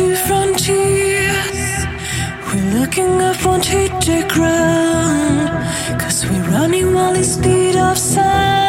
two frontiers. We're looking up on to the ground. Cause we're running while the speed of sound.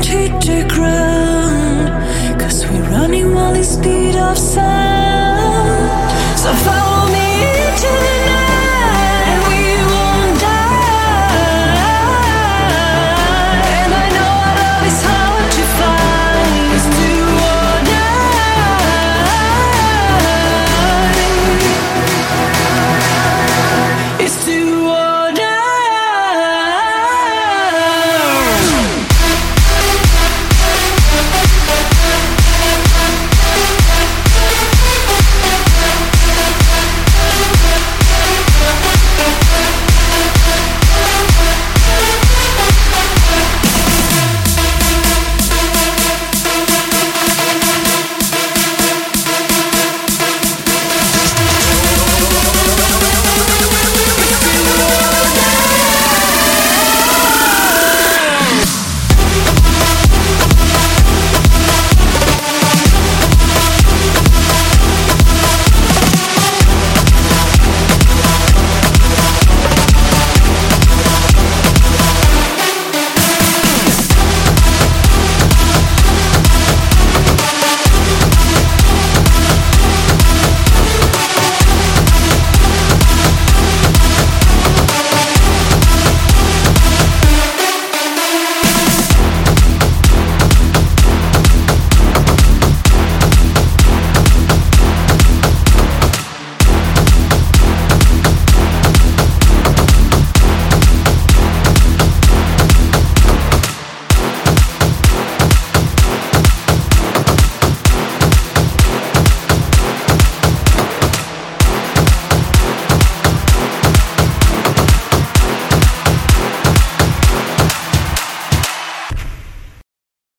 Looking up strategic ground, cause we're running while the speed of sound. So follow